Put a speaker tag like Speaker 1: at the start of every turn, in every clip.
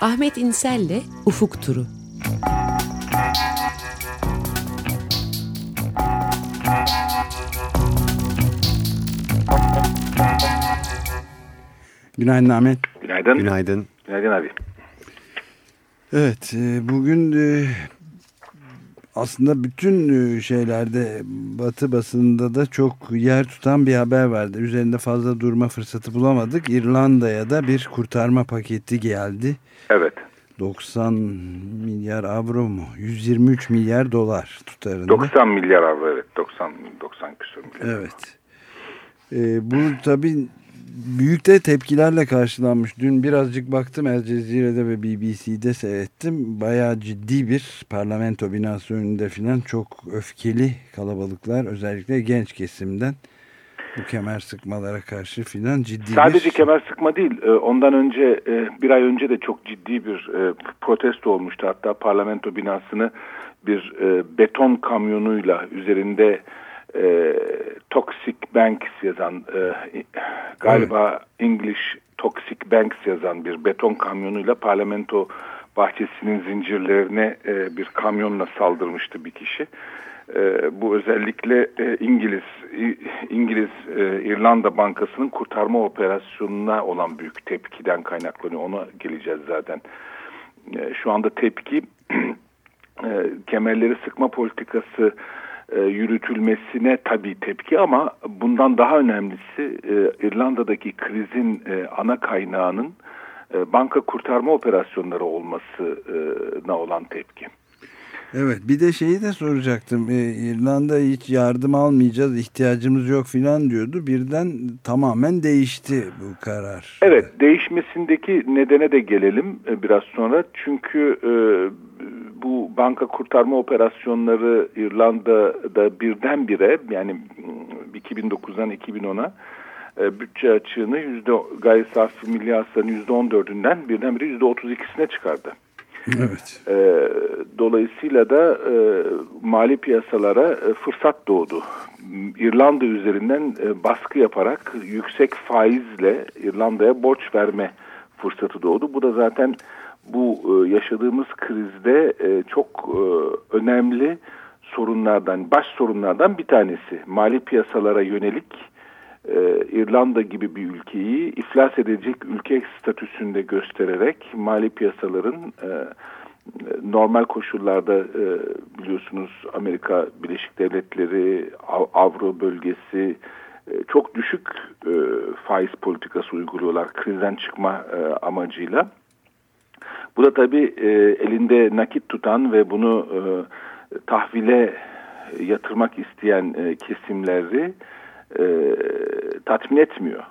Speaker 1: Ahmet İnsel'le Ufuk Turu.
Speaker 2: Günaydın Ahmet.
Speaker 3: Günaydın.
Speaker 4: Günaydın.
Speaker 3: Günaydın abi.
Speaker 2: Evet, e, bugün e, aslında bütün e, şeylerde Batı basında da çok yer tutan bir haber vardı. Üzerinde fazla durma fırsatı bulamadık. İrlanda'ya da bir kurtarma paketi geldi.
Speaker 3: Evet.
Speaker 2: 90 milyar avro mu? 123 milyar dolar tutarında.
Speaker 3: 90 milyar avro evet. 90 90 küsur milyar.
Speaker 2: Evet. Ee, bu tabii büyük de tepkilerle karşılanmış. Dün birazcık baktım El Cezire'de ve BBC'de seyrettim. Bayağı ciddi bir parlamento binası önünde filan çok öfkeli kalabalıklar özellikle genç kesimden bu kemer sıkmalara karşı filan ciddi
Speaker 3: Sadece
Speaker 2: bir...
Speaker 3: kemer sıkma değil. e, Ondan önce e, bir ay önce de çok ciddi bir e, protesto olmuştu. Hatta parlamento binasını bir beton kamyonuyla üzerinde Toxic Banks yazan galiba English Toxic Banks yazan bir beton kamyonuyla parlamento bahçesinin zincirlerine bir kamyonla saldırmıştı bir kişi. bu özellikle İngiliz İngiliz İrlanda Bankası'nın kurtarma operasyonuna olan büyük tepkiden kaynaklanıyor. Ona geleceğiz zaten. şu anda tepki kemerleri sıkma politikası yürütülmesine tabii tepki ama bundan daha önemlisi İrlanda'daki krizin ana kaynağının banka kurtarma operasyonları olmasına olan tepki.
Speaker 2: Evet bir de şeyi de soracaktım. Ee, İrlanda hiç yardım almayacağız ihtiyacımız yok filan diyordu. Birden tamamen değişti bu karar.
Speaker 3: Evet değişmesindeki nedene de gelelim e, biraz sonra. Çünkü e, bu banka kurtarma operasyonları İrlanda'da birdenbire yani 2009'dan 2010'a e, bütçe açığını yüzde gayri safi milli hasılanın yüzde 14'ünden birdenbire yüzde 32'sine çıkardı.
Speaker 2: Evet.
Speaker 3: E, dolayısıyla da e, mali piyasalara e, fırsat doğdu. İrlanda üzerinden e, baskı yaparak yüksek faizle İrlanda'ya borç verme fırsatı doğdu. Bu da zaten bu e, yaşadığımız krizde e, çok e, önemli sorunlardan, baş sorunlardan bir tanesi. Mali piyasalara yönelik İrlanda gibi bir ülkeyi iflas edecek ülke statüsünde göstererek mali piyasaların normal koşullarda biliyorsunuz Amerika Birleşik Devletleri, Avro bölgesi çok düşük faiz politikası uyguluyorlar krizden çıkma amacıyla. Bu da tabii e, elinde nakit tutan ve bunu e, tahvile yatırmak isteyen e, kesimleri e, tatmin etmiyor.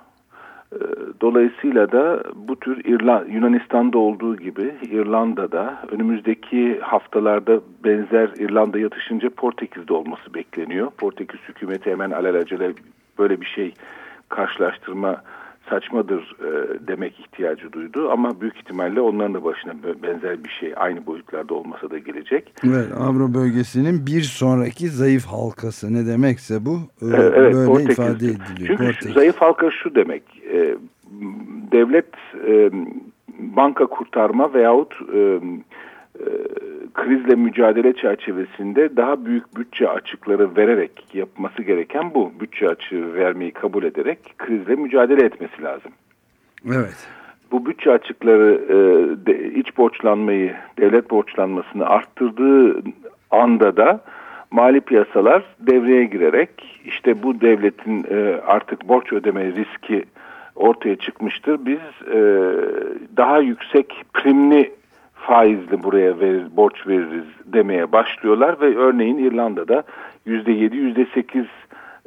Speaker 3: E, dolayısıyla da bu tür İrla Yunanistan'da olduğu gibi İrlanda'da önümüzdeki haftalarda benzer İrlanda yatışınca Portekiz'de olması bekleniyor. Portekiz hükümeti hemen alelacele böyle bir şey karşılaştırma saçmadır e, demek ihtiyacı duydu ama büyük ihtimalle onların da başına benzer bir şey aynı boyutlarda olmasa da gelecek.
Speaker 2: Evet Avro bölgesinin bir sonraki zayıf halkası ne demekse bu e,
Speaker 3: evet,
Speaker 2: böyle
Speaker 3: Portekiz.
Speaker 2: ifade ediliyor.
Speaker 3: Çünkü
Speaker 2: Portekiz.
Speaker 3: zayıf halka şu demek e, devlet e, banka kurtarma veyahut e, krizle mücadele çerçevesinde daha büyük bütçe açıkları vererek yapması gereken bu. Bütçe açığı vermeyi kabul ederek krizle mücadele etmesi lazım.
Speaker 2: Evet.
Speaker 3: Bu bütçe açıkları e, de, iç borçlanmayı, devlet borçlanmasını arttırdığı anda da mali piyasalar devreye girerek işte bu devletin e, artık borç ödeme riski ortaya çıkmıştır. Biz e, daha yüksek primli faizli buraya verir, borç veririz demeye başlıyorlar ve örneğin İrlanda'da yüzde yedi, yüzde sekiz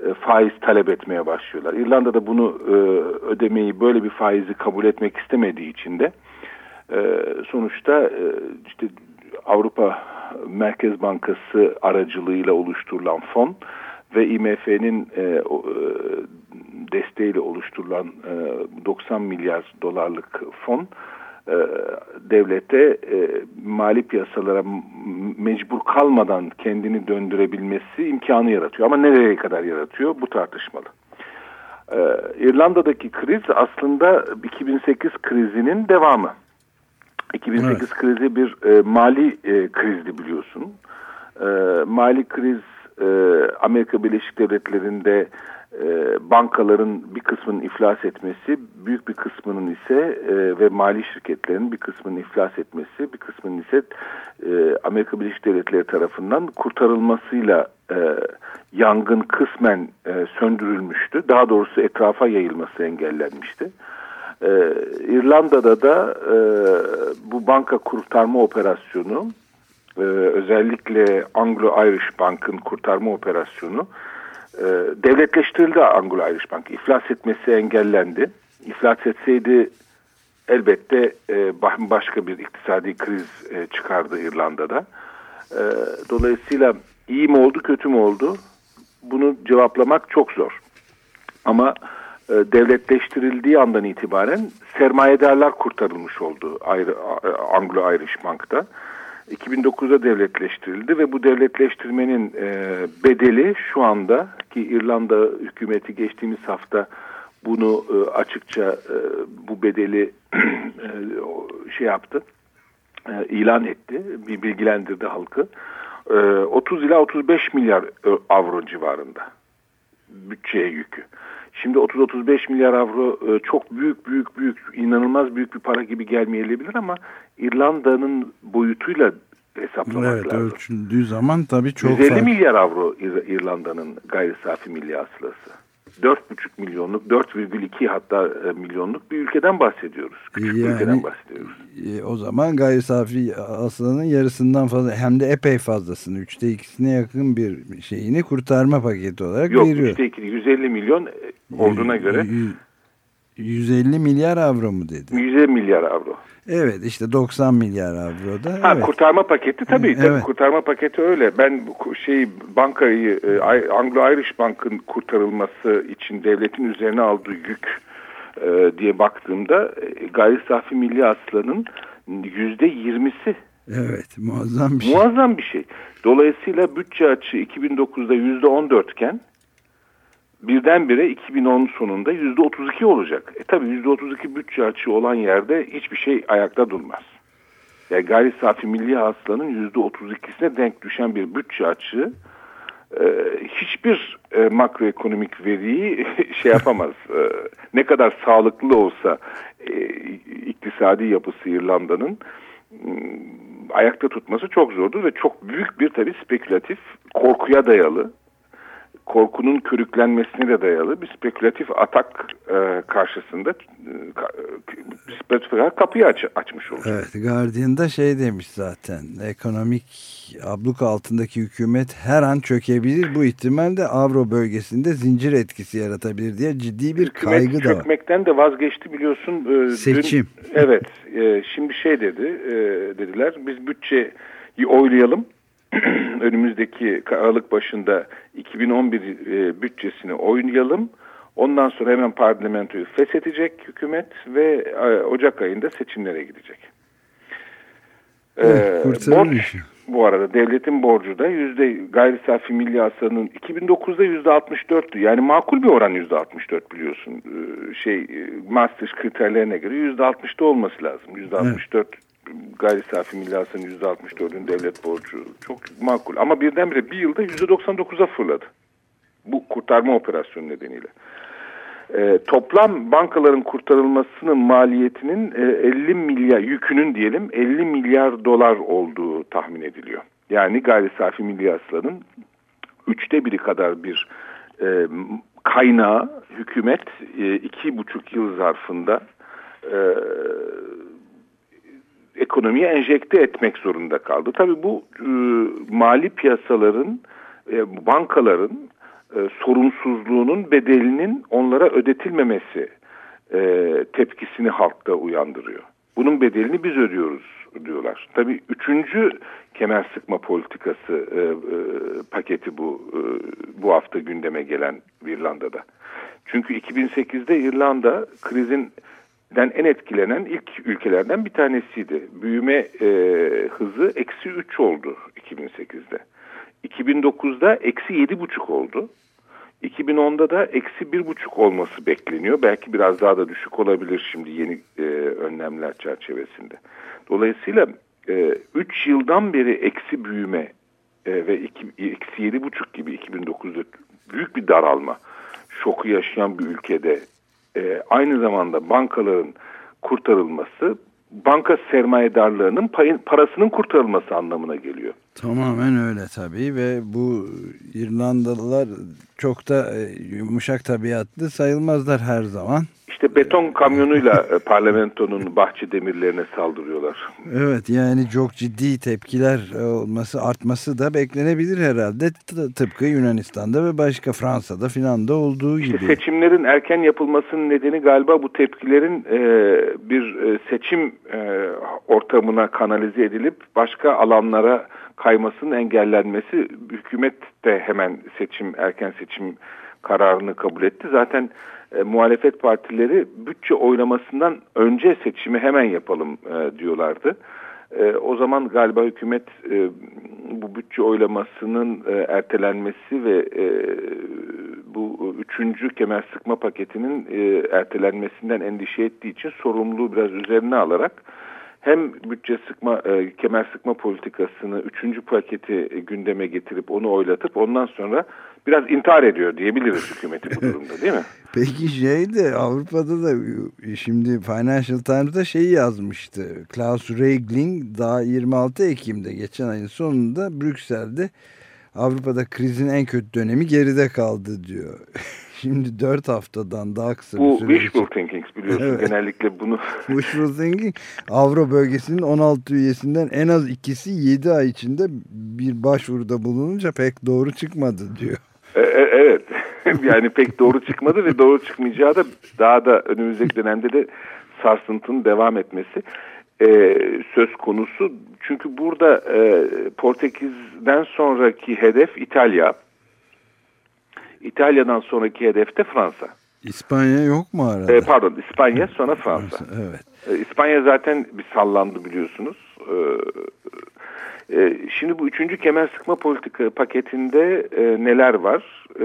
Speaker 3: e, faiz talep etmeye başlıyorlar. İrlanda'da bunu e, ödemeyi böyle bir faizi kabul etmek istemediği için de e, sonuçta işte Avrupa Merkez Bankası aracılığıyla oluşturulan fon ve IMF'nin desteğiyle oluşturulan 90 milyar dolarlık fon devlete e, mali piyasalara mecbur kalmadan kendini döndürebilmesi imkanı yaratıyor. Ama nereye kadar yaratıyor bu tartışmalı. E, İrlanda'daki kriz aslında 2008 krizinin devamı. 2008 evet. krizi bir e, mali e, krizdi biliyorsun. E, mali kriz e, Amerika Birleşik Devletleri'nde e, bankaların bir kısmının iflas etmesi, büyük bir kısmının ise e, ve mali şirketlerin bir kısmının iflas etmesi, bir kısmının ise e, Amerika Birleşik Devletleri tarafından kurtarılmasıyla e, yangın kısmen e, söndürülmüştü. Daha doğrusu etrafa yayılması engellenmişti. E, İrlanda'da da e, bu banka kurtarma operasyonu e, özellikle Anglo-Irish Bank'ın kurtarma operasyonu e, devletleştirildi Anglo-Irish Bank. İflas etmesi engellendi. İflas etseydi elbette e, başka bir iktisadi kriz e, çıkardı İrlanda'da. E, dolayısıyla iyi mi oldu kötü mü oldu bunu cevaplamak çok zor. Ama e, devletleştirildiği andan itibaren sermayedarlar kurtarılmış oldu Anglo-Irish Bank'ta. 2009'da devletleştirildi ve bu devletleştirmenin e, bedeli şu anda ki İrlanda hükümeti geçtiğimiz hafta bunu e, açıkça e, bu bedeli e, şey yaptı, e, ilan etti, bir bilgilendirdi halkı. E, 30 ila 35 milyar e, avro civarında bütçeye yükü. Şimdi 30-35 milyar avro e, çok büyük büyük büyük inanılmaz büyük bir para gibi gelmeyebilir ama İrlanda'nın boyutuyla hesaplamak
Speaker 2: evet,
Speaker 3: lazım.
Speaker 2: Evet ölçüldüğü zaman tabii çok
Speaker 3: 150 farklı. milyar avro İrlanda'nın gayri safi milli hasılası. 4,5 milyonluk, 4,2 hatta e, milyonluk bir ülkeden bahsediyoruz. Küçük yani, bir ülkeden bahsediyoruz.
Speaker 2: E, o zaman gayri safi hasılanın yarısından fazla hem de epey fazlasını, üçte ikisine yakın bir şeyini kurtarma paketi olarak
Speaker 3: Yok,
Speaker 2: veriyor.
Speaker 3: Yok üçte iki, 150 milyon e, olduğuna göre.
Speaker 2: 150 milyar avro mu dedi?
Speaker 3: 150 milyar avro.
Speaker 2: Evet işte 90 milyar avro da.
Speaker 3: Ha,
Speaker 2: evet.
Speaker 3: Kurtarma paketi tabii, tabii evet. kurtarma paketi öyle. Ben şey bankayı e, Anglo-Irish Bank'ın kurtarılması için devletin üzerine aldığı yük e, diye baktığımda e, gayri safi milli hasılanın yüzde yirmisi.
Speaker 2: Evet muazzam bir şey.
Speaker 3: Muazzam bir şey. Dolayısıyla bütçe açığı 2009'da yüzde 14 iken birdenbire 2010 sonunda yüzde 32 olacak. E tabi yüzde 32 bütçe açığı olan yerde hiçbir şey ayakta durmaz. Yani gayri safi milli hasılanın yüzde 32'sine denk düşen bir bütçe açığı e, hiçbir e, makroekonomik veriyi şey yapamaz. E, ne kadar sağlıklı olsa e, iktisadi yapısı İrlanda'nın ayakta tutması çok zordur ve çok büyük bir tabi spekülatif korkuya dayalı korkunun körüklenmesine de dayalı bir spekülatif atak e, karşısında e, spekülatif kapıyı aç, açmış olur.
Speaker 2: Evet Guardian'da şey demiş zaten ekonomik abluk altındaki hükümet her an çökebilir bu ihtimalle Avro bölgesinde zincir etkisi yaratabilir diye ciddi bir hükümet kaygı da var.
Speaker 3: çökmekten de vazgeçti biliyorsun.
Speaker 2: E, Seçim.
Speaker 3: Dün, evet e, şimdi şey dedi e, dediler biz bütçeyi oylayalım önümüzdeki Aralık başında 2011 e, bütçesini oynayalım. Ondan sonra hemen parlamentoyu feshedecek hükümet ve e, Ocak ayında seçimlere gidecek.
Speaker 2: Evet, ee, borç,
Speaker 3: bu arada devletin borcu da yüzde gayri safi milli hasılanın 2009'da yüzde 64'tü. Yani makul bir oran yüzde 64 biliyorsun. Ee, şey e, Maastricht kriterlerine göre yüzde 60'da olması lazım. Yüzde 64 gayri safi milli hasılanın %64'ün devlet borcu çok makul. Ama birdenbire bir yılda %99'a fırladı. Bu kurtarma operasyonu nedeniyle. E, toplam bankaların kurtarılmasının maliyetinin e, 50 milyar yükünün diyelim 50 milyar dolar olduğu tahmin ediliyor. Yani gayri safi milli üçte biri kadar bir e, kaynağı hükümet e, iki buçuk yıl zarfında e, ekonomiye enjekte etmek zorunda kaldı. Tabii bu e, mali piyasaların, e, bankaların e, sorunsuzluğunun bedelinin onlara ödetilmemesi e, tepkisini halkta uyandırıyor. Bunun bedelini biz ödüyoruz diyorlar. Tabii üçüncü kemer sıkma politikası e, e, paketi bu e, bu hafta gündeme gelen İrlanda'da. Çünkü 2008'de İrlanda krizin den en etkilenen ilk ülkelerden bir tanesiydi. Büyüme e, hızı eksi 3 oldu 2008'de. 2009'da eksi 7,5 oldu. 2010'da da eksi 1,5 olması bekleniyor. Belki biraz daha da düşük olabilir şimdi yeni e, önlemler çerçevesinde. Dolayısıyla 3 e, yıldan beri eksi büyüme e, ve iki, eksi 7,5 gibi 2009'da büyük bir daralma şoku yaşayan bir ülkede e, aynı zamanda bankaların kurtarılması banka sermayedarlığının payın, parasının kurtarılması anlamına geliyor.
Speaker 2: Tamamen öyle tabii ve bu İrlandalılar çok da e, yumuşak tabiatlı sayılmazlar her zaman.
Speaker 3: İşte beton kamyonuyla e, parlamentonun bahçe demirlerine saldırıyorlar.
Speaker 2: Evet yani çok ciddi tepkiler olması artması da beklenebilir herhalde. Tıpkı Yunanistan'da ve başka Fransa'da filan da olduğu
Speaker 3: işte
Speaker 2: gibi.
Speaker 3: Seçimlerin erken yapılmasının nedeni galiba bu tepkilerin e, bir e, seçim e, ortamına kanalize edilip başka alanlara kaymasının engellenmesi. Hükümet de hemen seçim erken seçim kararını kabul etti. Zaten e, muhalefet partileri bütçe oylamasından önce seçimi hemen yapalım e, diyorlardı. E, o zaman galiba hükümet e, bu bütçe oylamasının e, ertelenmesi ve e, bu üçüncü kemer sıkma paketinin e, ertelenmesinden endişe ettiği için sorumluluğu biraz üzerine alarak hem bütçe sıkma, e, kemer sıkma politikasını üçüncü paketi gündeme getirip onu oylatıp ondan sonra biraz intihar ediyor diyebiliriz hükümeti bu durumda değil mi?
Speaker 2: Peki şey de Avrupa'da da şimdi Financial Times'da şeyi yazmıştı. Klaus Regling daha 26 Ekim'de geçen ayın sonunda Brüksel'de Avrupa'da krizin en kötü dönemi geride kaldı diyor. Şimdi 4 haftadan daha kısa
Speaker 3: bir süre. Bu wishful thinking biliyorsun evet. genellikle bunu.
Speaker 2: wishful thinking Avro bölgesinin 16 üyesinden en az ikisi 7 ay içinde bir başvuruda bulununca pek doğru çıkmadı diyor.
Speaker 3: E, e, evet yani pek doğru çıkmadı ve doğru çıkmayacağı da daha da önümüzdeki dönemde de sarsıntının devam etmesi e, söz konusu. Çünkü burada e, Portekiz'den sonraki hedef İtalya. İtalya'dan sonraki hedef de Fransa.
Speaker 2: İspanya yok mu arada?
Speaker 3: E, pardon İspanya sonra Fransa.
Speaker 2: evet.
Speaker 3: E, İspanya zaten bir sallandı biliyorsunuz. E, şimdi bu üçüncü kemer sıkma politika paketinde e, neler var? E,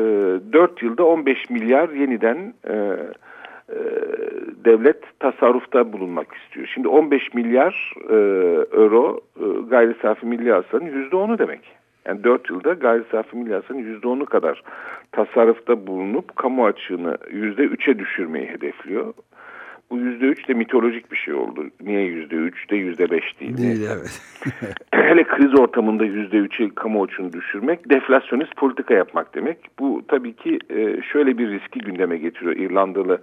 Speaker 3: 4 yılda 15 milyar yeniden e, e, devlet tasarrufta bulunmak istiyor. Şimdi 15 milyar euro e, gayri safi milli hasılanın %10'u demek. Yani 4 yılda gayri safi milli hasılanın %10'u kadar tasarrufta bulunup kamu açığını %3'e düşürmeyi hedefliyor. Bu yüzde üç de mitolojik bir şey oldu. Niye yüzde üç de yüzde beş değil?
Speaker 2: Değil evet.
Speaker 3: Hele kriz ortamında yüzde üçe kamuoyunu düşürmek deflasyonist politika yapmak demek. Bu tabii ki e, şöyle bir riski gündeme getiriyor. İrlandalı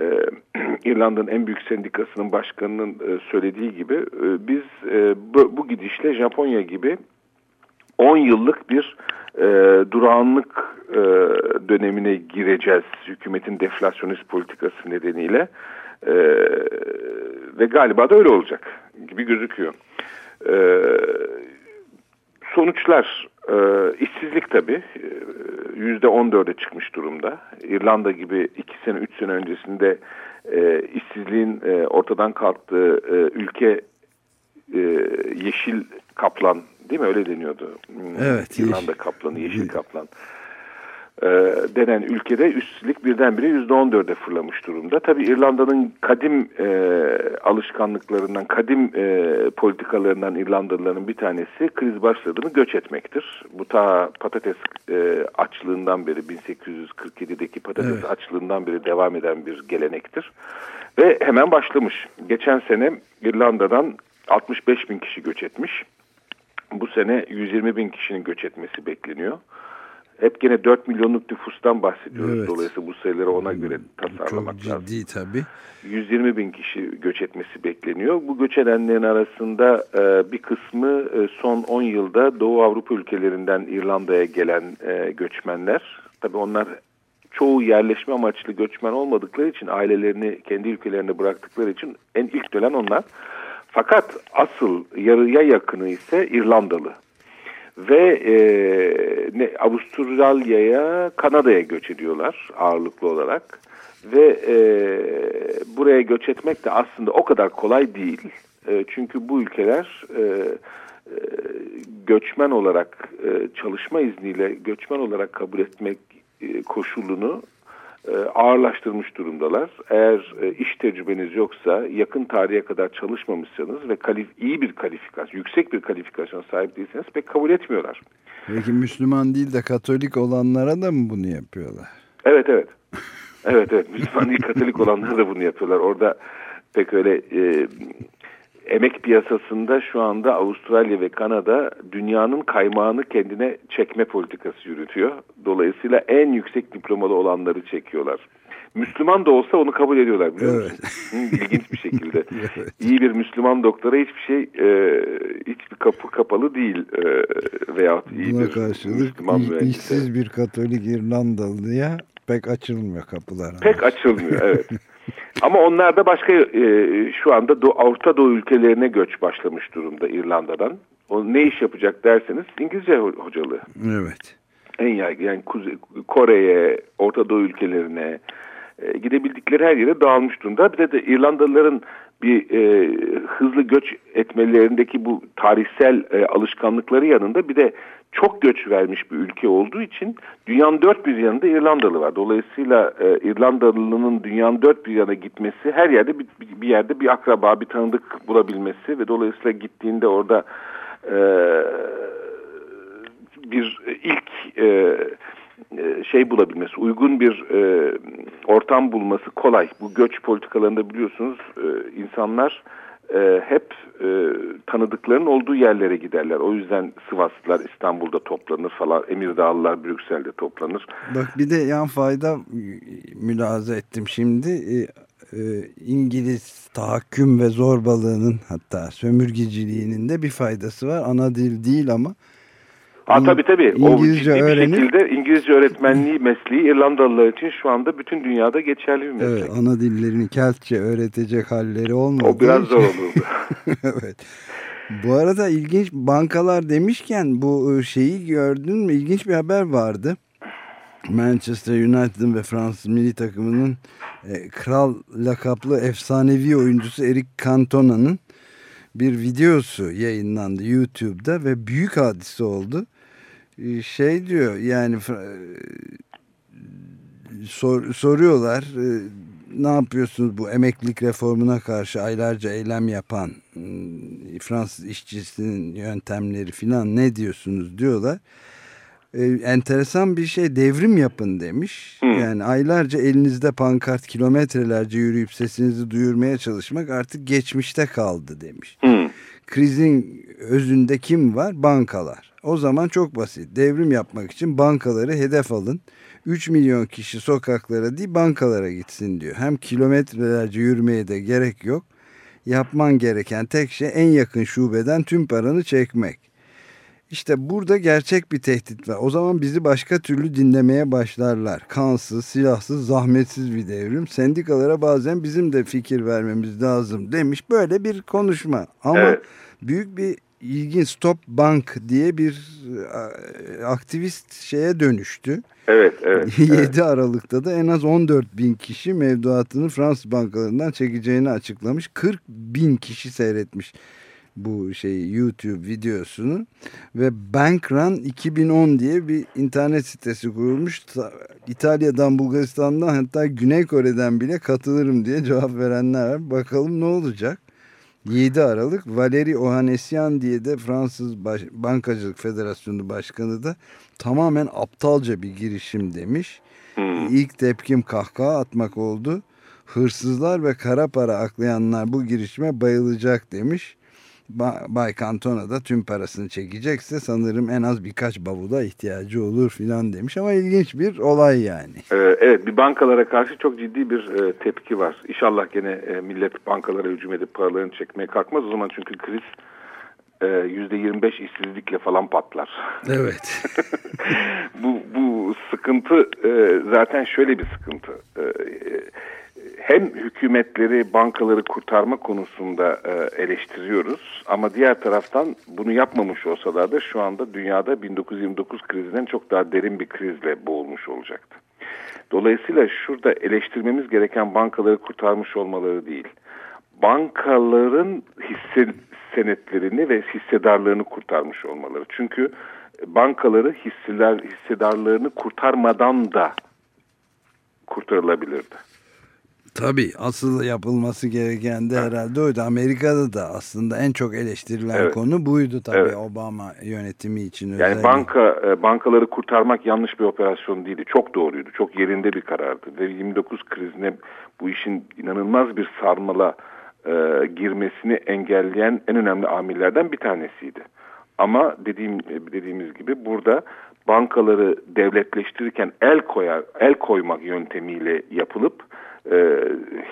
Speaker 3: e, İrlanda'nın en büyük sendikasının başkanının e, söylediği gibi biz bu gidişle Japonya gibi 10 yıllık bir e, durağanlık e, dönemine gireceğiz hükümetin deflasyonist politikası nedeniyle. E, ve galiba da öyle olacak gibi gözüküyor. E, sonuçlar e, işsizlik tabii e, yüzde on dörde çıkmış durumda. İrlanda gibi iki sene üç sene öncesinde e, işsizliğin e, ortadan kalktığı e, ülke e, yeşil kaplan değil mi öyle deniyordu?
Speaker 2: Evet.
Speaker 3: İrlanda yeşil. kaplanı yeşil kaplan e, denen ülkede üstelik birdenbire yüzde on dörde fırlamış durumda. Tabii İrlanda'nın kadim e, alışkanlıklarından, kadim e, politikalarından İrlandalıların bir tanesi kriz başladığını göç etmektir. Bu ta patates e, açlığından beri 1847'deki patates evet. açlığından beri devam eden bir gelenektir. Ve hemen başlamış. Geçen sene İrlanda'dan 65 bin kişi göç etmiş. Bu sene 120 bin kişinin göç etmesi bekleniyor. Hep gene 4 milyonluk nüfustan bahsediyoruz. Evet. Dolayısıyla bu sayıları ona göre tasarlamak
Speaker 2: Çok ciddi lazım. tabii.
Speaker 3: 120 bin kişi göç etmesi bekleniyor. Bu göç edenlerin arasında e, bir kısmı e, son 10 yılda Doğu Avrupa ülkelerinden İrlanda'ya gelen e, göçmenler. Tabii onlar çoğu yerleşme amaçlı göçmen olmadıkları için ailelerini kendi ülkelerine bıraktıkları için en ilk dönen onlar. Fakat asıl yarıya yakını ise İrlandalı ve e, ne Avustralya'ya, Kanada'ya göç ediyorlar ağırlıklı olarak ve e, buraya göç etmek de aslında o kadar kolay değil. E, çünkü bu ülkeler e, e, göçmen olarak e, çalışma izniyle göçmen olarak kabul etmek e, koşulunu ağırlaştırmış durumdalar. Eğer e, iş tecrübeniz yoksa, yakın tarihe kadar çalışmamışsanız ve kalif iyi bir kalifikasyon, yüksek bir kalifikasyon sahip değilseniz pek kabul etmiyorlar.
Speaker 2: Peki Müslüman değil de Katolik olanlara da mı bunu yapıyorlar?
Speaker 3: Evet evet. Evet evet Müslüman değil Katolik olanlar da bunu yapıyorlar. Orada pek öyle e, emek piyasasında şu anda Avustralya ve Kanada dünyanın kaymağını kendine çekme politikası yürütüyor. Dolayısıyla en yüksek diplomalı olanları çekiyorlar. Müslüman da olsa onu kabul ediyorlar biliyor musun? Evet. İlginç bir şekilde. evet. İyi bir Müslüman doktora hiçbir şey e, hiçbir kapı kapalı değil e, veyahut iyi
Speaker 2: Buna
Speaker 3: bir
Speaker 2: karşılık Müslüman işsiz bir Katolik İrlandalıya pek açılmıyor kapılar.
Speaker 3: Pek açılmıyor evet. Ama onlar da başka e, şu anda Do Orta Doğu ülkelerine göç başlamış durumda İrlanda'dan. O ne iş yapacak derseniz İngilizce hocalığı.
Speaker 2: Evet.
Speaker 3: En yaygın yani Kore'ye, Orta Doğu ülkelerine e, gidebildikleri her yere dağılmış durumda. Bir de, de İrlandalıların bir e, hızlı göç etmelerindeki bu tarihsel e, alışkanlıkları yanında bir de çok göç vermiş bir ülke olduğu için dünyanın dört bir yanında İrlandalı var. Dolayısıyla e, İrlandalının dünyanın dört bir yana gitmesi her yerde bir, bir yerde bir akraba, bir tanıdık bulabilmesi ve dolayısıyla gittiğinde orada e, bir ilk e, e, şey bulabilmesi, uygun bir e, ortam bulması kolay. Bu göç politikalarında biliyorsunuz e, insanlar e, hep e, tanıdıkların olduğu yerlere giderler. O yüzden Sivaslılar İstanbul'da toplanır falan, Emirdağlılar Brüksel'de toplanır.
Speaker 2: Bak bir de yan fayda mülaza ettim şimdi. İngiliz tahakküm ve zorbalığının hatta sömürgeciliğinin de bir faydası var. Ana dil değil ama
Speaker 3: Ha, tabii tabii. İngilizce o ciddi öğrenip, bir şekilde İngilizce öğretmenliği mesleği İrlandalılar için şu anda bütün dünyada geçerli bir meslek.
Speaker 2: Evet, ana dillerini Keltçe öğretecek halleri olmadı.
Speaker 3: O biraz zor olurdu.
Speaker 2: evet. Bu arada ilginç bankalar demişken bu ıı, şeyi gördün mü? İlginç bir haber vardı. Manchester United'ın ve Fransız milli takımının e, kral lakaplı efsanevi oyuncusu Eric Cantona'nın bir videosu yayınlandı YouTube'da ve büyük hadise oldu. Ee, şey diyor yani e, sor, soruyorlar e, ne yapıyorsunuz bu emeklilik reformuna karşı aylarca eylem yapan ıı, Fransız işçisinin yöntemleri filan ne diyorsunuz diyorlar. Ee, enteresan bir şey devrim yapın demiş. Hı. Yani aylarca elinizde pankart kilometrelerce yürüyüp sesinizi duyurmaya çalışmak artık geçmişte kaldı demiş. Hı. Krizin özünde kim var? Bankalar. O zaman çok basit. Devrim yapmak için bankaları hedef alın. 3 milyon kişi sokaklara değil bankalara gitsin diyor. Hem kilometrelerce yürümeye de gerek yok. Yapman gereken tek şey en yakın şubeden tüm paranı çekmek. İşte burada gerçek bir tehdit var. O zaman bizi başka türlü dinlemeye başlarlar. Kansız, silahsız, zahmetsiz bir devrim. Sendikalara bazen bizim de fikir vermemiz lazım demiş. Böyle bir konuşma. Ama evet. büyük bir ilginç Stop Bank diye bir e, aktivist şeye dönüştü.
Speaker 3: Evet, evet.
Speaker 2: 7 evet. Aralık'ta da en az 14 bin kişi mevduatını Fransız bankalarından çekeceğini açıklamış. 40 bin kişi seyretmiş bu şey YouTube videosunu ve Bankrun 2010 diye bir internet sitesi kurulmuş. İtalya'dan, Bulgaristan'dan hatta Güney Kore'den bile katılırım diye cevap verenler var. Bakalım ne olacak? 7 Aralık Valeri Ohanesyan diye de Fransız Baş Bankacılık Federasyonu Başkanı da tamamen aptalca bir girişim demiş. Hmm. İlk tepkim kahkaha atmak oldu. Hırsızlar ve kara para aklayanlar bu girişime bayılacak demiş. Bay Cantona da tüm parasını çekecekse sanırım en az birkaç bavula ihtiyacı olur filan demiş ama ilginç bir olay yani.
Speaker 3: Ee, evet bir bankalara karşı çok ciddi bir e, tepki var. İnşallah gene e, millet bankalara hücum edip paralarını çekmeye kalkmaz o zaman çünkü kriz %25 e, işsizlikle falan patlar.
Speaker 2: Evet.
Speaker 3: bu, bu sıkıntı zaten şöyle bir sıkıntı hem hükümetleri bankaları kurtarma konusunda e, eleştiriyoruz ama diğer taraftan bunu yapmamış olsalar da şu anda dünyada 1929 krizinden çok daha derin bir krizle boğulmuş olacaktı. Dolayısıyla şurada eleştirmemiz gereken bankaları kurtarmış olmaları değil. Bankaların hisse senetlerini ve hissedarlarını kurtarmış olmaları. Çünkü bankaları hisseler hissedarlarını kurtarmadan da kurtarılabilirdi.
Speaker 2: Tabii asıl yapılması gereken de evet. herhalde oydu. Amerika'da da aslında en çok eleştirilen evet. konu buydu tabii evet. Obama yönetimi için.
Speaker 3: Yani özellikle. banka e, bankaları kurtarmak yanlış bir operasyon değildi. Çok doğruydu. Çok yerinde bir karardı. Ve 29 krizine bu işin inanılmaz bir sarmala e, girmesini engelleyen en önemli amillerden bir tanesiydi. Ama dediğim dediğimiz gibi burada bankaları devletleştirirken el koyar el koymak yöntemiyle yapılıp e,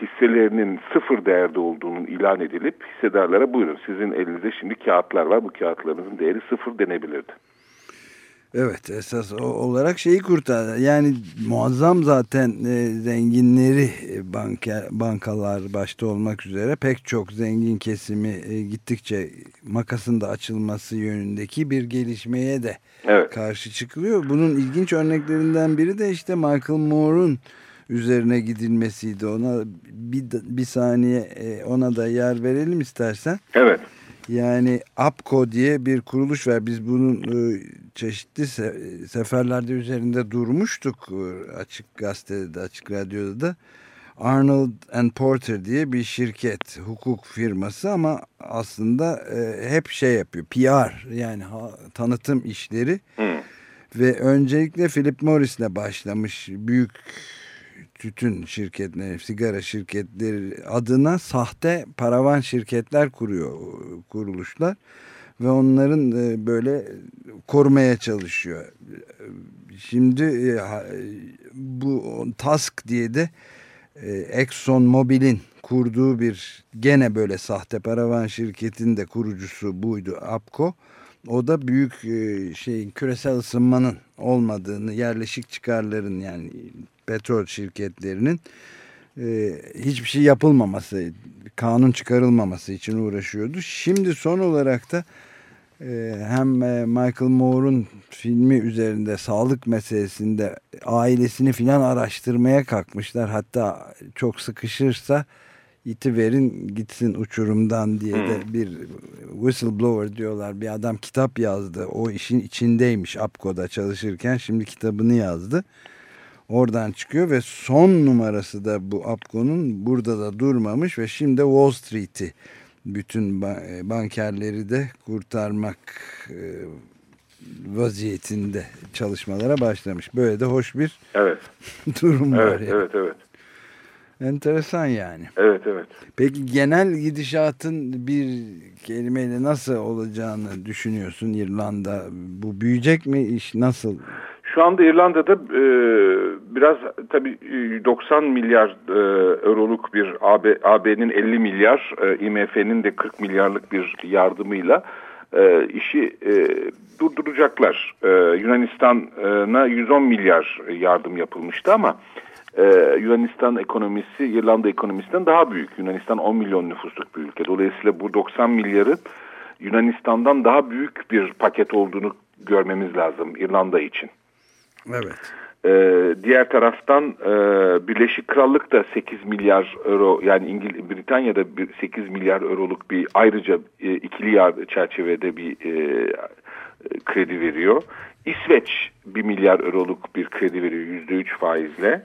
Speaker 3: hisselerinin sıfır değerde olduğunun ilan edilip hissedarlara buyurun sizin elinizde şimdi kağıtlar var bu kağıtlarınızın değeri sıfır denebilirdi.
Speaker 2: Evet esas olarak şeyi kurtar. Yani muazzam zaten e, zenginleri e, banka, bankalar başta olmak üzere pek çok zengin kesimi e, gittikçe makasın da açılması yönündeki bir gelişmeye de evet. karşı çıkılıyor. Bunun ilginç örneklerinden biri de işte Michael Moore'un üzerine gidilmesiydi. Ona bir, bir saniye e, ona da yer verelim istersen.
Speaker 3: Evet.
Speaker 2: Yani APCO diye bir kuruluş var. Biz bunun e, çeşitli seferlerde üzerinde durmuştuk. E, açık gazetede de, açık radyoda da. Arnold and Porter diye bir şirket, hukuk firması ama aslında hep şey yapıyor. PR yani tanıtım işleri. Hmm. Ve öncelikle Philip Morris'le başlamış. Büyük tütün şirketleri, sigara şirketleri adına sahte paravan şirketler kuruyor kuruluşlar ve onların e, böyle korumaya çalışıyor. Şimdi e, bu Task diye de e, Exxon Mobil'in kurduğu bir gene böyle sahte paravan şirketin de kurucusu buydu APCO. O da büyük şeyin küresel ısınmanın olmadığını, yerleşik çıkarların yani petrol şirketlerinin e, hiçbir şey yapılmaması, kanun çıkarılmaması için uğraşıyordu. Şimdi son olarak da e, hem e, Michael Moore'un filmi üzerinde sağlık meselesinde ailesini filan araştırmaya kalkmışlar. Hatta çok sıkışırsa iti verin gitsin uçurumdan diye de hmm. bir whistleblower diyorlar. Bir adam kitap yazdı. O işin içindeymiş APCO'da çalışırken. Şimdi kitabını yazdı. Oradan çıkıyor ve son numarası da bu APCO'nun burada da durmamış ve şimdi Wall Street'i bütün e, bankerleri de kurtarmak e, vaziyetinde çalışmalara başlamış. Böyle de hoş bir
Speaker 3: evet.
Speaker 2: durum var.
Speaker 3: Evet, yani. evet, evet.
Speaker 2: Enteresan yani.
Speaker 3: Evet, evet.
Speaker 2: Peki genel gidişatın bir kelimeyle nasıl olacağını düşünüyorsun İrlanda? Bu büyüyecek mi iş nasıl?
Speaker 3: Şu anda İrlanda'da e, biraz tabii 90 e, milyar e, euroluk bir AB, AB'nin 50 milyar, e, IMF'nin de 40 milyarlık bir yardımıyla e, işi e, durduracaklar. E, Yunanistan'a 110 milyar yardım yapılmıştı ama e, Yunanistan ekonomisi İrlanda ekonomisinden daha büyük. Yunanistan 10 milyon nüfusluk bir ülke. Dolayısıyla bu 90 milyarı Yunanistan'dan daha büyük bir paket olduğunu görmemiz lazım İrlanda için.
Speaker 2: Evet.
Speaker 3: Ee, diğer taraftan e, Birleşik Krallık da 8 milyar euro yani İngil Britanya'da 8 milyar euroluk bir ayrıca e, ikili yardım çerçevede bir e, kredi veriyor. İsveç 1 milyar euroluk bir kredi veriyor %3 faizle.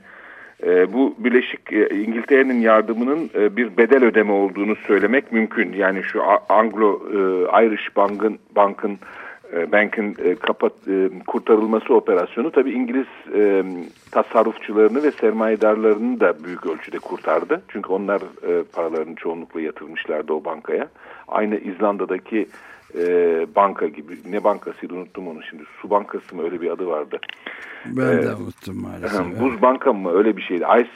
Speaker 3: E, bu Birleşik e, İngiltere'nin yardımının e, bir bedel ödeme olduğunu söylemek mümkün. Yani şu Anglo e, Bank'ın bankın Bank'ın e, kapat e, kurtarılması operasyonu tabi İngiliz e, tasarrufçularını ve sermayedarlarını da büyük ölçüde kurtardı. Çünkü onlar e, paralarını çoğunlukla yatırmışlardı o bankaya. Aynı İzlanda'daki e, banka gibi. Ne bankasıydı unuttum onu şimdi. Su bankası mı öyle bir adı vardı.
Speaker 2: Ben ee, de unuttum maalesef.
Speaker 3: Buz banka mı öyle bir şeydi. Ice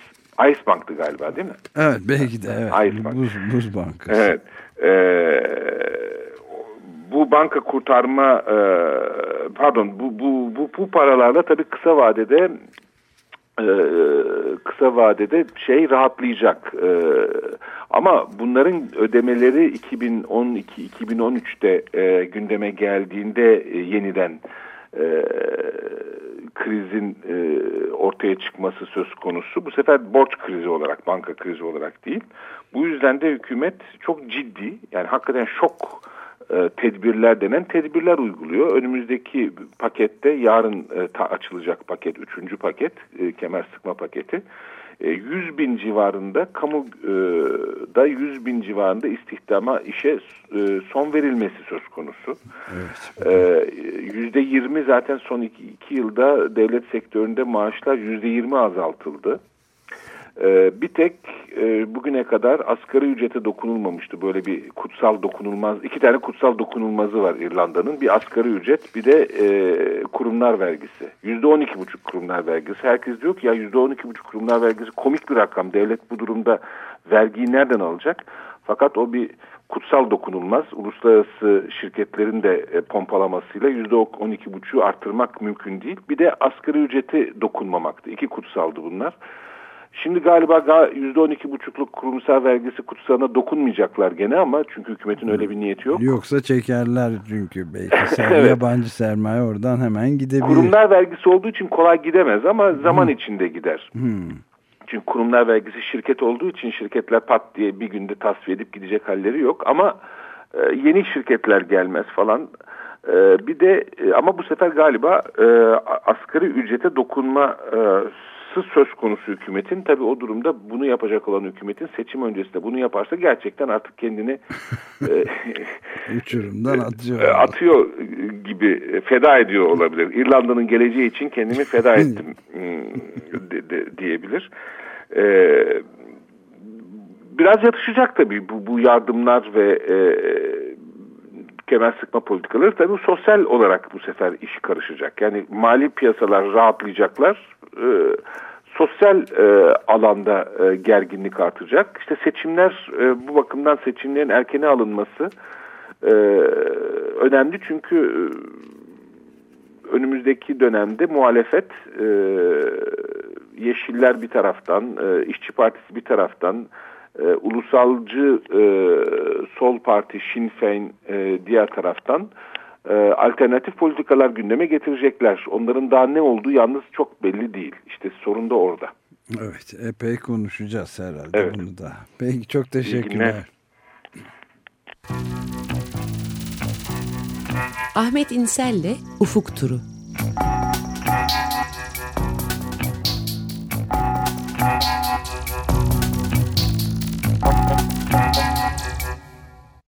Speaker 3: Ice Bank'tı galiba değil mi?
Speaker 2: Evet belki de evet. Ice Bank. Buz, buz bankası.
Speaker 3: Evet. Ee, bu banka kurtarma e, pardon bu, bu, bu, bu paralarla tabii kısa vadede e, kısa vadede şey rahatlayacak. E, ama bunların ödemeleri 2012-2013'te e, gündeme geldiğinde e, yeniden e, krizin e, ortaya çıkması söz konusu. Bu sefer borç krizi olarak, banka krizi olarak değil. Bu yüzden de hükümet çok ciddi, yani hakikaten şok e, tedbirler denen tedbirler uyguluyor. Önümüzdeki pakette yarın e, ta açılacak paket, üçüncü paket, e, kemer sıkma paketi. 100 e, bin civarında kamu e, da 100 bin civarında istihdama işe e, son verilmesi söz konusu. Evet. Yüzde 20 zaten son iki, iki yılda devlet sektöründe maaşlar yüzde 20 azaltıldı. Ee, bir tek e, bugüne kadar asgari ücrete dokunulmamıştı. Böyle bir kutsal dokunulmaz, iki tane kutsal dokunulmazı var İrlanda'nın. Bir asgari ücret bir de e, kurumlar vergisi. Yüzde on iki buçuk kurumlar vergisi. Herkes diyor ki ya yüzde on iki buçuk kurumlar vergisi komik bir rakam. Devlet bu durumda vergiyi nereden alacak? Fakat o bir kutsal dokunulmaz. Uluslararası şirketlerin de e, pompalamasıyla yüzde on iki buçuğu arttırmak mümkün değil. Bir de asgari ücreti dokunmamaktı. İki kutsaldı bunlar. Şimdi galiba yüzde on iki buçukluk kurumsal vergisi kutsalına dokunmayacaklar gene ama çünkü hükümetin öyle bir niyeti yok.
Speaker 2: Yoksa çekerler çünkü belki ser, evet. yabancı sermaye oradan hemen gidebilir.
Speaker 3: Kurumlar vergisi olduğu için kolay gidemez ama zaman hmm. içinde gider. Hmm. Çünkü kurumlar vergisi şirket olduğu için şirketler pat diye bir günde tasfiye edip gidecek halleri yok ama e, yeni şirketler gelmez falan. E, bir de e, ama bu sefer galiba asgari ücrete dokunma e, söz konusu hükümetin. Tabi o durumda bunu yapacak olan hükümetin seçim öncesinde bunu yaparsa gerçekten artık kendini
Speaker 2: e, uçurumdan atıyor.
Speaker 3: E, atıyor gibi feda ediyor olabilir. İrlanda'nın geleceği için kendimi feda ettim hmm, de, de, diyebilir. E, biraz yatışacak tabii bu, bu yardımlar ve e, kemer sıkma politikaları tabii sosyal olarak bu sefer iş karışacak. Yani mali piyasalar rahatlayacaklar. E, sosyal e, alanda e, gerginlik artacak. İşte seçimler e, bu bakımdan seçimlerin erkene alınması e, önemli çünkü e, önümüzdeki dönemde muhalefet e, Yeşiller bir taraftan, e, İşçi Partisi bir taraftan, e, ulusalcı e, sol parti Sinn Féin e, diğer taraftan e, alternatif politikalar gündeme getirecekler. Onların daha ne olduğu yalnız çok belli değil. İşte sorun da orada.
Speaker 2: Evet epey konuşacağız herhalde evet. bunu da. Peki çok teşekkürler.
Speaker 1: Ahmet İnsel'le Ufuk Turu.